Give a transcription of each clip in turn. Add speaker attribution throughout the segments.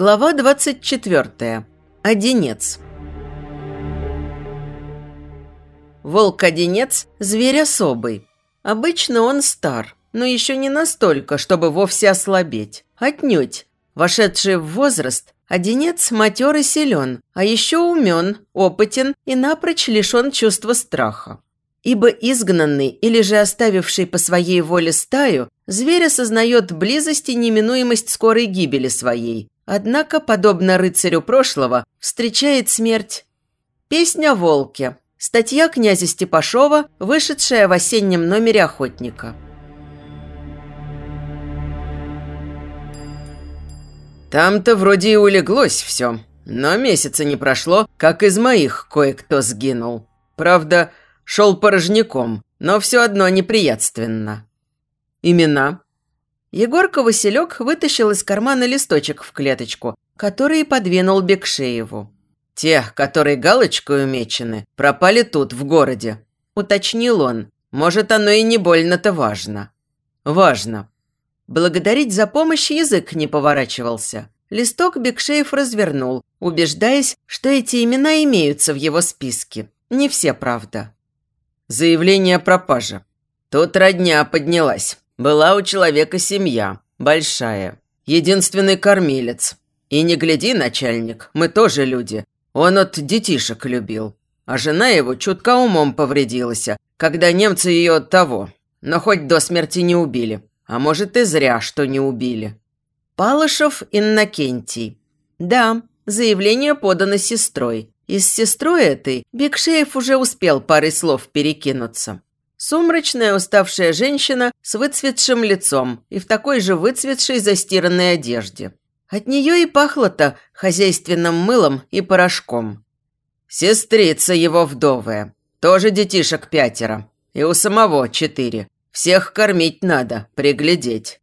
Speaker 1: Глава 24. Одинец. Волк-одинец – зверь особый. Обычно он стар, но еще не настолько, чтобы вовсе ослабеть. Отнюдь. Вошедший в возраст, одинец матер и силен, а еще умен, опытен и напрочь лишен чувства страха. Ибо изгнанный или же оставивший по своей воле стаю, зверь осознает близость и неминуемость скорой гибели своей. Однако, подобно рыцарю прошлого, встречает смерть. Песня о волке. Статья князя Степашова, вышедшая в осеннем номере «Охотника».
Speaker 2: Там-то вроде и улеглось все, но месяца не прошло, как из моих кое-кто сгинул. Правда, шел порожняком, но все одно неприятственно. Имена.
Speaker 1: Егорка Василек вытащил из кармана листочек в клеточку, который подвинул Бекшееву.
Speaker 2: «Те, которые галочкой умечены, пропали тут, в городе», – уточнил он. «Может, оно и не больно-то важно». «Важно».
Speaker 1: Благодарить за помощь язык не поворачивался. Листок Бекшеев развернул, убеждаясь, что эти имена имеются в его списке. Не все, правда.
Speaker 2: Заявление о пропаже. Тут родня поднялась. Была у человека семья, большая. Единственный кормилец. И не гляди, начальник, мы тоже люди. Он от детишек любил. А жена его чутка умом повредилась, когда немцы ее от того. Но хоть до смерти не убили. А может и зря, что не убили.
Speaker 1: Палышев Иннокентий. Да, заявление подано сестрой. И с сестрой этой Бекшеев уже успел парой слов перекинуться. Сумрачная уставшая женщина с выцветшим лицом и в такой же выцветшей застиранной одежде. От нее и пахло-то хозяйственным мылом и порошком.
Speaker 2: Сестрица его вдовая. Тоже детишек пятеро. И у самого четыре. Всех кормить надо, приглядеть.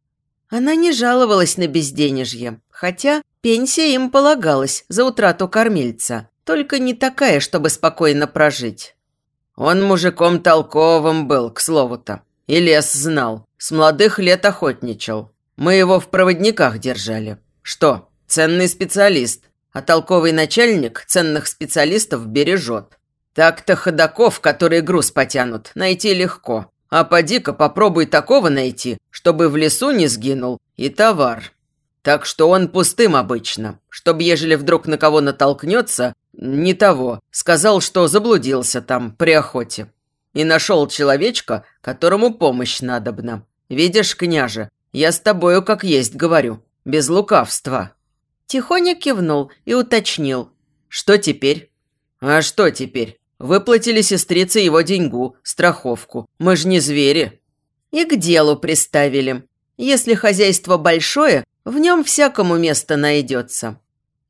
Speaker 1: Она не жаловалась на безденежье, хотя пенсия им полагалась за утрату кормильца, только не такая, чтобы спокойно прожить.
Speaker 2: Он мужиком толковым был, к слову-то. И лес знал. С молодых лет охотничал. Мы его в проводниках держали. Что, ценный специалист, а толковый начальник ценных специалистов бережет. Так-то ходаков, которые груз потянут, найти легко. А поди-ка попробуй такого найти, чтобы в лесу не сгинул, и товар. Так что он пустым обычно, чтобы ежели вдруг на кого натолкнется, не того, сказал, что заблудился там при охоте. И нашел человечка, которому помощь надобна. Видишь, княже, я с тобою как есть говорю без лукавства».
Speaker 1: Тихоня кивнул и уточнил.
Speaker 2: «Что теперь?» «А что теперь? Выплатили сестрице его деньгу, страховку. Мы же не звери».
Speaker 1: «И к делу приставили. Если хозяйство большое, в нем всякому место найдется.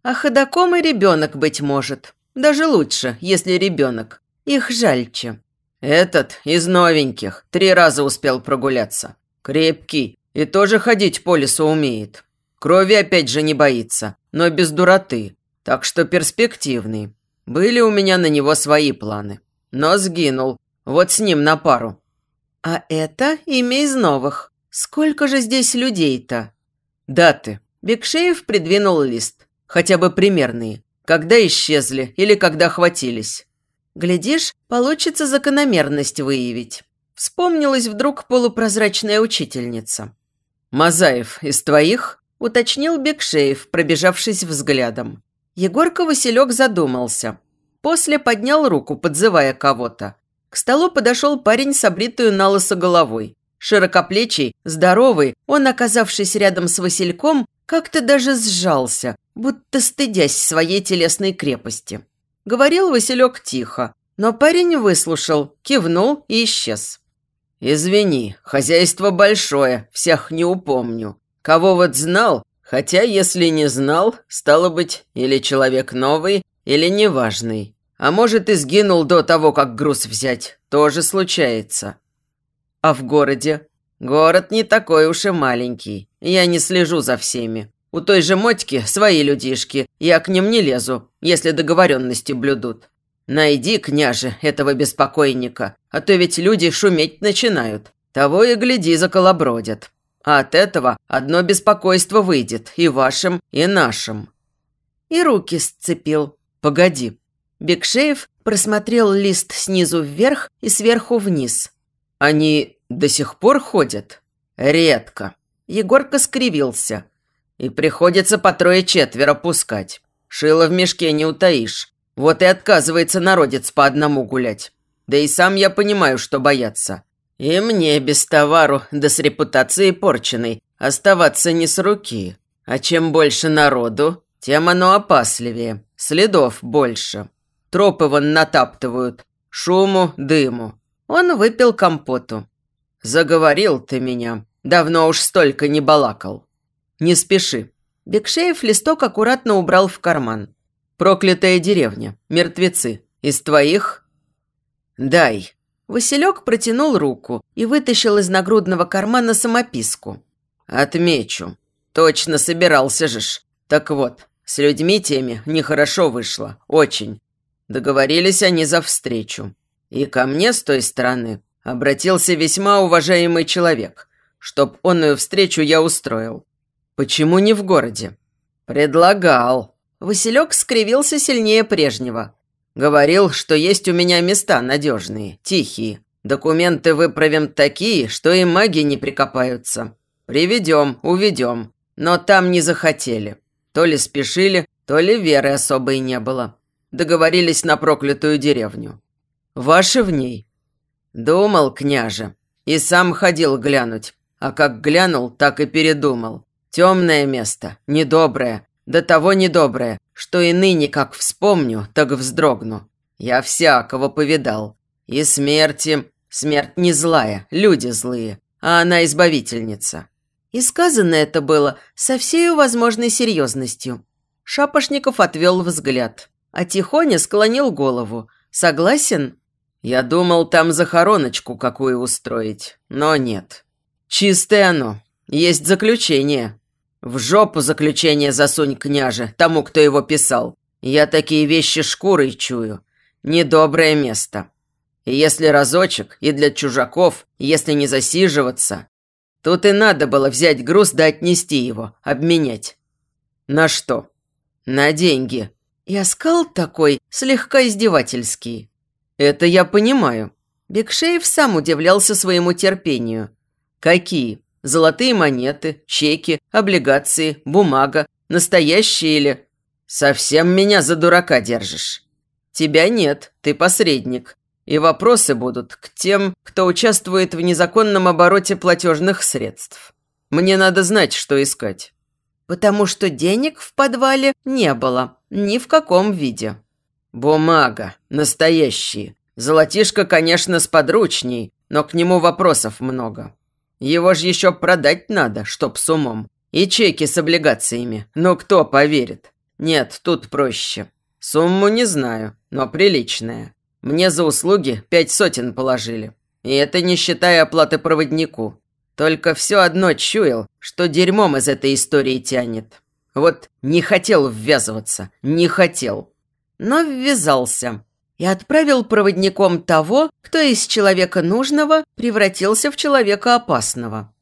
Speaker 1: А ходаком и ребенок, быть может. Даже лучше, если ребенок. Их жальче».
Speaker 2: «Этот из новеньких. Три раза успел прогуляться. Крепкий. И тоже ходить по лесу умеет. Крови опять же не боится, но без дуроты, так что перспективный. Были у меня на него свои планы. Но сгинул. Вот с ним на пару.
Speaker 1: А это имя из новых. Сколько же здесь людей-то?
Speaker 2: Даты.
Speaker 1: Бекшеев придвинул лист.
Speaker 2: Хотя бы примерные. Когда исчезли или когда хватились.
Speaker 1: Глядишь, получится закономерность выявить. Вспомнилась вдруг полупрозрачная учительница.
Speaker 2: «Мазаев из твоих?»
Speaker 1: – уточнил Бекшеев, пробежавшись взглядом. Егорка Василек задумался. После поднял руку, подзывая кого-то. К столу подошел парень с обритую на головой. Широкоплечий, здоровый, он, оказавшись рядом с Васильком, как-то даже сжался, будто стыдясь своей телесной крепости. Говорил Василек тихо, но парень выслушал, кивнул и исчез.
Speaker 2: «Извини, хозяйство большое, всех не упомню. Кого вот знал, хотя если не знал, стало быть, или человек новый, или неважный. А может и сгинул до того, как груз взять. Тоже случается. А в городе? Город не такой уж и маленький. Я не слежу за всеми. У той же Мотьки свои людишки. Я к ним не лезу, если договоренности блюдут. Найди, княже, этого беспокойника, а то ведь люди шуметь начинают. Того и гляди, заколобродят. А от этого одно беспокойство выйдет и вашим, и нашим.
Speaker 1: И руки сцепил.
Speaker 2: Погоди.
Speaker 1: Бекшеев просмотрел лист снизу вверх и сверху вниз.
Speaker 2: Они до сих пор ходят? Редко.
Speaker 1: Егорка скривился.
Speaker 2: И приходится по трое-четверо пускать. Шило в мешке не утаишь. Вот и отказывается народец по одному гулять. Да и сам я понимаю, что бояться. И мне без товару, да с репутацией порченной, оставаться не с руки. А чем больше народу, тем оно опасливее. Следов больше. Тропы вон натаптывают. Шуму, дыму.
Speaker 1: Он выпил компоту.
Speaker 2: Заговорил ты меня. Давно уж столько не балакал. Не спеши.
Speaker 1: Бекшеев листок аккуратно убрал в карман.
Speaker 2: Проклятая деревня. Мертвецы. Из твоих? Дай.
Speaker 1: Василек протянул руку и вытащил из нагрудного кармана самописку.
Speaker 2: Отмечу. Точно собирался же ж. Так вот, с людьми теми нехорошо вышло. Очень. Договорились они за встречу. И ко мне с той стороны обратился весьма уважаемый человек, чтоб онную встречу я устроил. Почему не в городе? Предлагал.
Speaker 1: Василек скривился сильнее прежнего.
Speaker 2: Говорил, что есть у меня места надежные, тихие. Документы выправим такие, что и маги не прикопаются. Приведем, уведем. Но там не захотели. То ли спешили, то ли веры особой не было. Договорились на проклятую деревню. Ваши в ней. Думал, княже. И сам ходил глянуть. А как глянул, так и передумал. Темное место, недоброе, до того недоброе, что и ныне, как вспомню, так вздрогну. Я всякого повидал. И смерти... Смерть не злая, люди злые, а она избавительница.
Speaker 1: И сказано это было со всей возможной серьезностью. Шапошников отвел взгляд, а Тихоня склонил голову. «Согласен?»
Speaker 2: «Я думал, там захороночку какую устроить, но нет. Чистое оно. Есть заключение. В жопу заключение засунь, княже, тому, кто его писал. Я такие вещи шкурой чую. Недоброе место. И если разочек, и для чужаков, если не засиживаться, тут и надо было взять груз да отнести его, обменять. На что? На деньги.
Speaker 1: И оскал такой, слегка издевательский.
Speaker 2: Это я понимаю.
Speaker 1: Бекшеев сам удивлялся своему терпению.
Speaker 2: Какие? Золотые монеты, чеки, облигации, бумага. Настоящие или... Совсем меня за дурака держишь. Тебя нет, ты посредник. И вопросы будут к тем, кто участвует в незаконном обороте платежных средств. Мне надо знать, что искать.
Speaker 1: Потому что денег в подвале не было. Ни в каком виде.
Speaker 2: Бумага. Настоящие. Золотишко, конечно, с подручней, но к нему вопросов много. Его же еще продать надо, чтоб с умом. И чеки с облигациями. Но кто поверит? Нет, тут проще. Сумму не знаю, но приличная. Мне за услуги пять сотен положили. И это не считая оплаты проводнику. Только все одно чуял, что дерьмом из этой истории тянет. Вот не хотел ввязываться, не хотел.
Speaker 1: Но ввязался и отправил проводником того, кто из человека нужного превратился в человека опасного.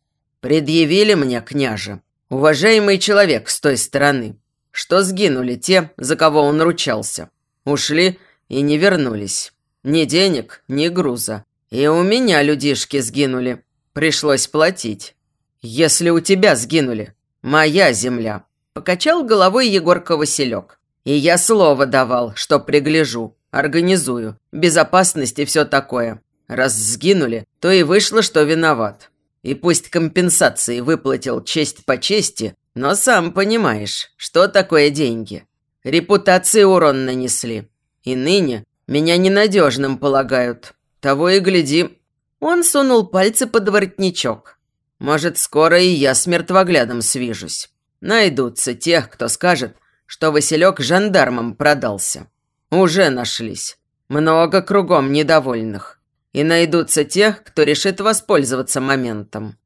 Speaker 2: «Предъявили мне, княже, уважаемый человек с той стороны, что сгинули те, за кого он ручался. Ушли и не вернулись. Ни денег, ни груза. И у меня людишки сгинули. Пришлось платить. Если у тебя сгинули, моя земля». Покачал головой Егорка Василек. «И я слово давал, что пригляжу. Организую. Безопасность и все такое. Раз сгинули, то и вышло, что виноват. И пусть компенсации выплатил честь по чести, но сам понимаешь, что такое деньги. Репутации урон нанесли. И ныне меня ненадежным полагают. Того и гляди. Он сунул пальцы под воротничок. Может, скоро и я с мертвоглядом свяжусь. Найдутся тех, кто скажет, что Василек жандармам продался. Уже нашлись. Много кругом недовольных. И найдутся те, кто решит воспользоваться моментом.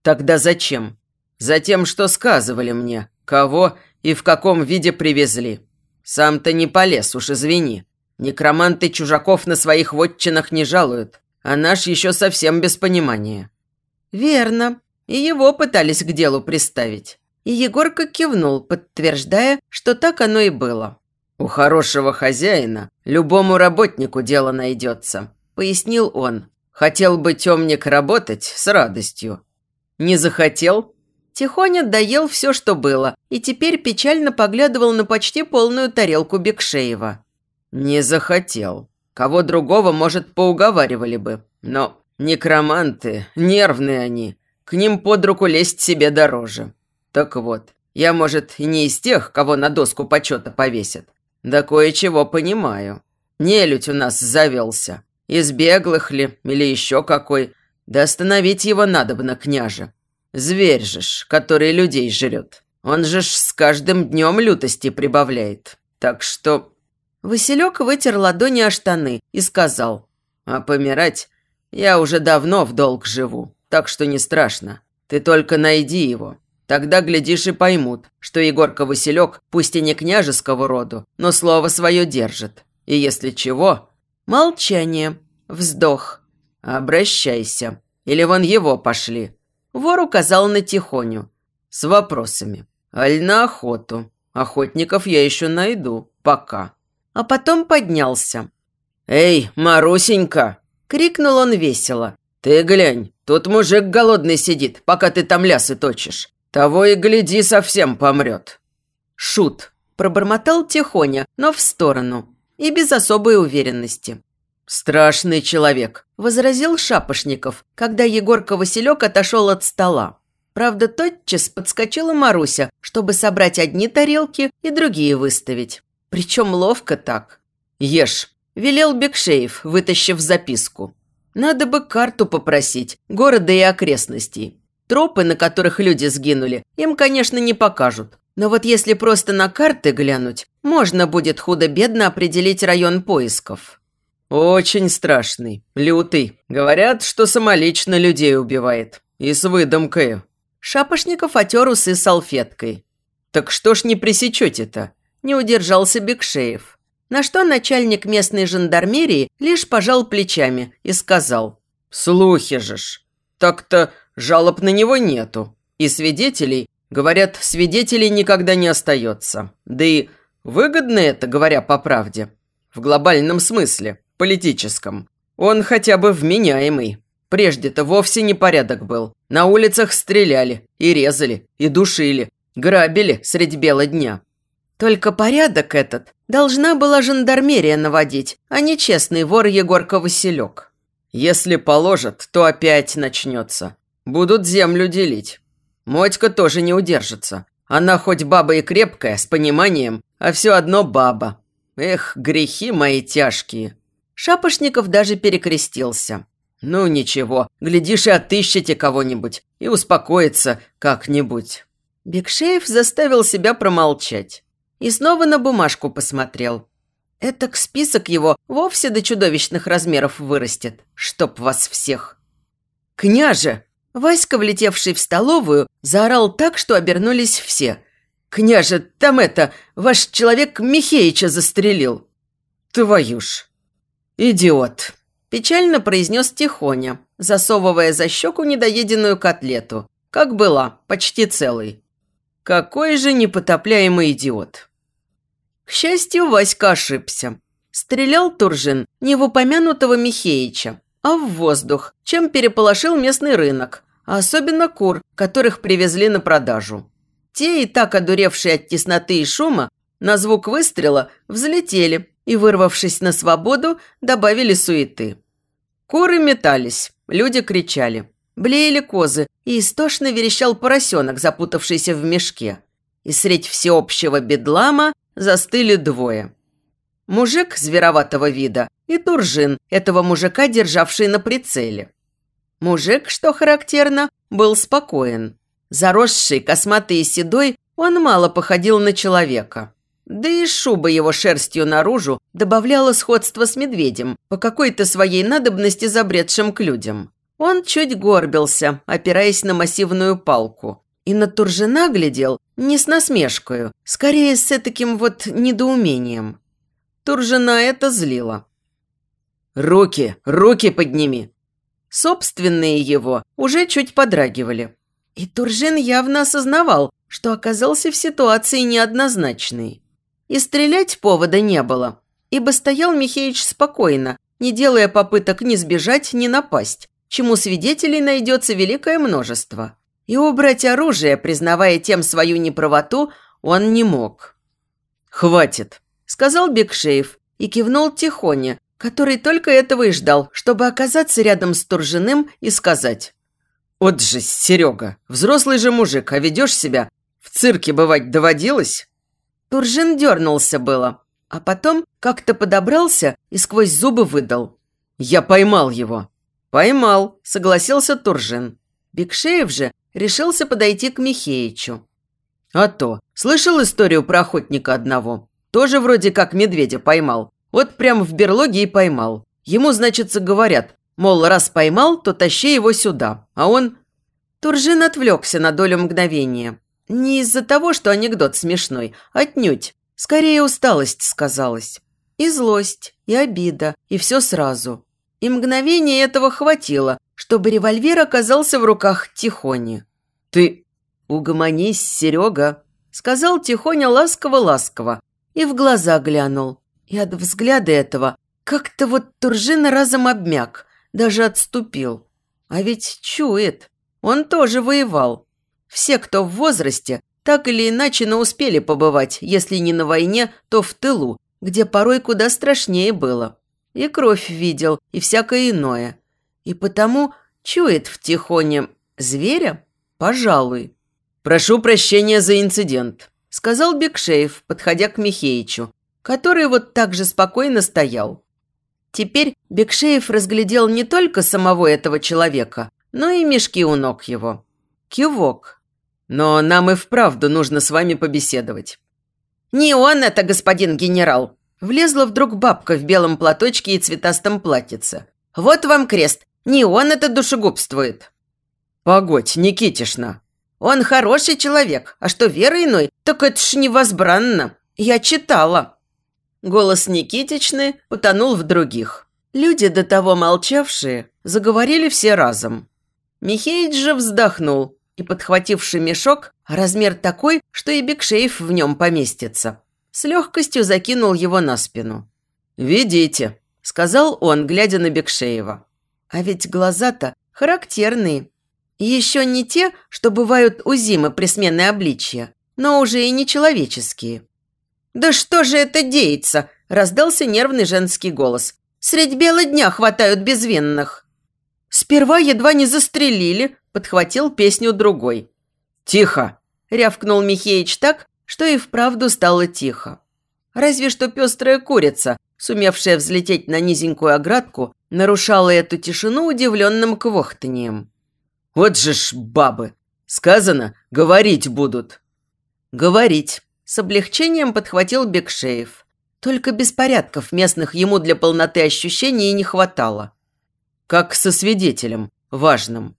Speaker 2: Тогда зачем? Затем, что сказывали мне, кого и в каком виде привезли. Сам-то не полез, уж извини. Некроманты чужаков на своих вотчинах не жалуют, а наш еще совсем без понимания.
Speaker 1: Верно. И его пытались к делу приставить. И Егорка кивнул, подтверждая, что так оно и было.
Speaker 2: «У хорошего хозяина любому работнику дело найдется», – пояснил он. «Хотел бы темник работать с радостью». «Не захотел?»
Speaker 1: Тихоня доел все, что было, и теперь печально поглядывал на почти полную тарелку Бекшеева.
Speaker 2: «Не захотел. Кого другого, может, поуговаривали бы. Но некроманты, нервные они. К ним под руку лезть себе дороже. Так вот, я, может, и не из тех, кого на доску почета повесят. Да кое-чего понимаю. Нелюдь у нас завелся. Из беглых ли, или еще какой. Да остановить его надо бы на княже. Зверь же ж, который людей жрет. Он же ж с каждым днем лютости прибавляет. Так что...»
Speaker 1: Василек вытер ладони о штаны и сказал.
Speaker 2: «А помирать я уже давно в долг живу, так что не страшно. Ты только найди его. Тогда, глядишь, и поймут, что Егорка Василек, пусть и не княжеского роду, но слово свое держит. И если чего...»
Speaker 1: Молчание. Вздох.
Speaker 2: «Обращайся. Или вон его пошли.
Speaker 1: Вор указал на Тихоню.
Speaker 2: С вопросами. Аль на охоту. Охотников я еще найду. Пока.
Speaker 1: А потом поднялся.
Speaker 2: «Эй, Марусенька!» – крикнул он весело. «Ты глянь, тут мужик голодный сидит, пока ты там лясы точишь. Того и гляди, совсем помрет».
Speaker 1: «Шут!» – пробормотал Тихоня, но в сторону. И без особой уверенности.
Speaker 2: «Страшный человек», –
Speaker 1: возразил Шапошников, когда Егорка Василек отошел от стола. Правда, тотчас подскочила Маруся, чтобы собрать одни тарелки и другие выставить. Причем ловко так.
Speaker 2: «Ешь», – велел Бекшеев, вытащив записку. «Надо бы карту попросить, города и окрестностей. Тропы, на которых люди сгинули, им, конечно, не покажут. Но вот если просто на карты глянуть, можно будет худо-бедно определить район поисков». «Очень страшный, лютый. Говорят, что самолично людей убивает. И с выдумкой».
Speaker 1: Шапошников отер усы салфеткой.
Speaker 2: «Так что ж не пресечете-то?»
Speaker 1: Не удержался Бекшеев. На что начальник местной жандармерии лишь пожал плечами и сказал.
Speaker 2: «Слухи же ж. Так-то жалоб на него нету. И свидетелей, говорят, свидетелей никогда не остается. Да и выгодно это, говоря по правде. В глобальном смысле политическом. Он хотя бы вменяемый. Прежде-то вовсе не порядок был. На улицах стреляли, и резали, и душили, грабили средь бела дня.
Speaker 1: Только порядок этот должна была жандармерия наводить, а не честный вор Егорка Василек.
Speaker 2: Если положат, то опять начнется. Будут землю делить. Мотька тоже не удержится. Она хоть баба и крепкая, с пониманием, а все одно баба. Эх, грехи мои тяжкие.
Speaker 1: Шапошников даже перекрестился.
Speaker 2: «Ну ничего, глядишь и отыщете кого-нибудь, и успокоится как-нибудь».
Speaker 1: Бекшеев заставил себя промолчать. И снова на бумажку посмотрел. Этак список его вовсе до чудовищных размеров вырастет, чтоб вас всех. «Княже!» Васька, влетевший в столовую, заорал так, что обернулись все. «Княже, там это, ваш человек Михеича застрелил!»
Speaker 2: «Твою ж!» «Идиот!» – печально произнес Тихоня, засовывая за щеку недоеденную котлету. Как была, почти целый. Какой же непотопляемый идиот! К счастью, Васька ошибся. Стрелял Туржин не в упомянутого Михеича, а в воздух, чем переполошил местный рынок, а особенно кур, которых привезли на продажу. Те, и так одуревшие от тесноты и шума, на звук выстрела взлетели и, вырвавшись на свободу, добавили суеты. Куры метались, люди кричали. Блеяли козы, и истошно верещал поросенок, запутавшийся в мешке. И средь всеобщего бедлама застыли двое. Мужик звероватого вида и Туржин, этого мужика, державший на прицеле. Мужик, что характерно, был спокоен. Заросший, косматый и седой, он мало походил на человека. Да и шуба его шерстью наружу добавляла сходство с медведем, по какой-то своей надобности забредшим к людям. Он чуть горбился, опираясь на массивную палку. И на Туржина глядел не с насмешкою, скорее с таким вот недоумением. Туржина это злило. «Руки, руки подними!» Собственные его уже чуть подрагивали. И Туржин явно осознавал,
Speaker 1: что оказался в ситуации неоднозначной. И стрелять повода не было, ибо стоял Михеич спокойно, не делая попыток ни сбежать, ни напасть, чему свидетелей найдется великое множество. И убрать оружие, признавая тем свою неправоту, он не мог.
Speaker 2: «Хватит», – сказал Бекшеев
Speaker 1: и кивнул Тихоне, который только этого и ждал, чтобы оказаться рядом с Туржиным и сказать.
Speaker 2: «Вот же, Серега, взрослый же мужик, а ведешь себя? В цирке бывать доводилось?»
Speaker 1: Туржин дернулся было, а потом как-то подобрался и сквозь зубы выдал.
Speaker 2: «Я поймал его».
Speaker 1: «Поймал», – согласился Туржин. Бекшеев же решился подойти к Михеичу.
Speaker 2: «А то, слышал историю про охотника одного? Тоже вроде как медведя поймал. Вот прямо в берлоге и поймал. Ему, значится, говорят, мол, раз поймал, то тащи его сюда. А он...»
Speaker 1: Туржин отвлекся на долю мгновения. Не из-за того, что анекдот смешной, отнюдь. Скорее усталость сказалась. И злость, и обида, и все сразу. И мгновение этого хватило, чтобы револьвер оказался в руках Тихони.
Speaker 2: «Ты
Speaker 1: угомонись, Серега», – сказал Тихоня ласково-ласково и в глаза глянул. И от взгляда этого как-то вот Туржин разом обмяк, даже отступил. А ведь чует, он тоже воевал. Все, кто в возрасте, так или иначе, но успели побывать, если не на войне, то в тылу, где порой куда страшнее было. И кровь видел, и всякое иное. И потому чует в тихоне зверя? Пожалуй.
Speaker 2: «Прошу прощения за инцидент», –
Speaker 1: сказал Бекшеев, подходя к Михеичу, который вот так же спокойно стоял. Теперь Бекшеев разглядел не только самого этого человека, но и мешки у ног его. Кивок.
Speaker 2: «Но нам и вправду нужно с вами побеседовать».
Speaker 1: «Не он это, господин генерал!» Влезла вдруг бабка в белом платочке и цветастом платьице. «Вот вам крест. Не он это душегубствует».
Speaker 2: «Погодь, Никитишна».
Speaker 1: «Он хороший человек, а что вера иной, так это ж невозбранно. Я читала». Голос Никитичны потонул в других. Люди, до того молчавшие, заговорили все разом. Михеич же вздохнул и, подхвативший мешок, размер такой, что и Бекшеев в нем поместится, с легкостью закинул его на спину.
Speaker 2: «Ведите», – сказал он, глядя на Бекшеева.
Speaker 1: А ведь глаза-то характерные. Еще не те, что бывают у зимы при сменной обличья, но уже и не человеческие. «Да что же это деется?» – раздался нервный женский голос. «Средь бела дня хватают безвинных». «Сперва едва не застрелили», – подхватил песню другой.
Speaker 2: «Тихо!»
Speaker 1: – рявкнул Михеич так, что и вправду стало тихо. Разве что пестрая курица, сумевшая взлететь на низенькую оградку, нарушала эту тишину удивленным квохтанием.
Speaker 2: «Вот же ж бабы! Сказано, говорить будут!»
Speaker 1: «Говорить!» С облегчением подхватил Бекшеев. Только беспорядков местных ему для полноты ощущений не хватало.
Speaker 2: Как со свидетелем, важным.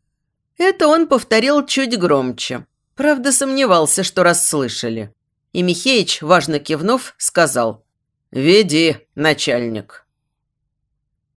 Speaker 1: Это он повторил чуть громче. Правда, сомневался, что расслышали. И Михеич, важно кивнув, сказал «Веди, начальник».